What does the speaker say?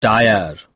Tire.